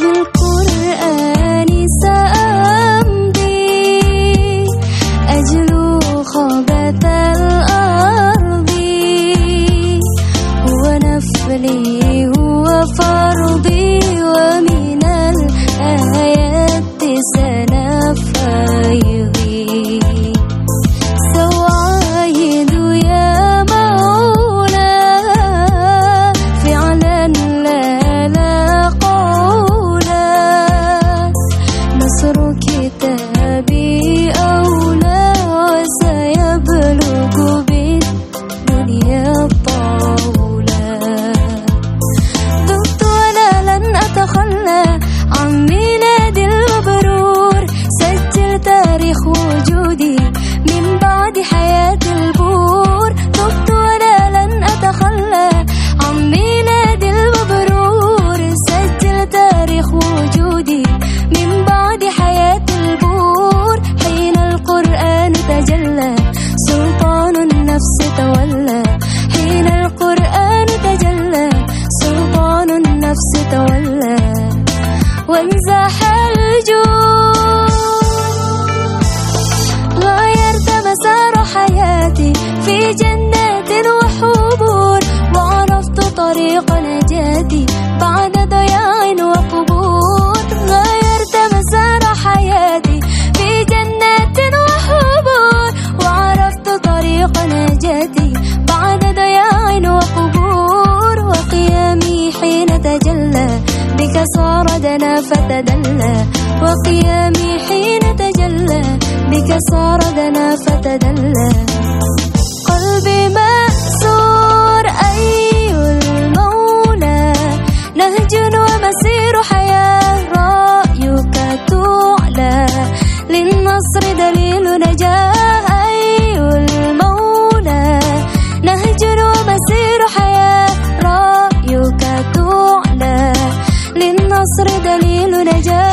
بالقرآن سأمضي. أجلو خبث الأرض. ونفلي طريق نجاتي بعد ضياع وقبور غيرت مسار حياتي. في جنات وحبور وعرفت طريق نجاتي بعد ضياع وقبور وقيامي حين تجلى. بك صار دنا فتدلى. وقيامي حين تجلى. النجاة المولى. نهجر ومسير حياة رأيك تعلى. للنصر دليل نجاة.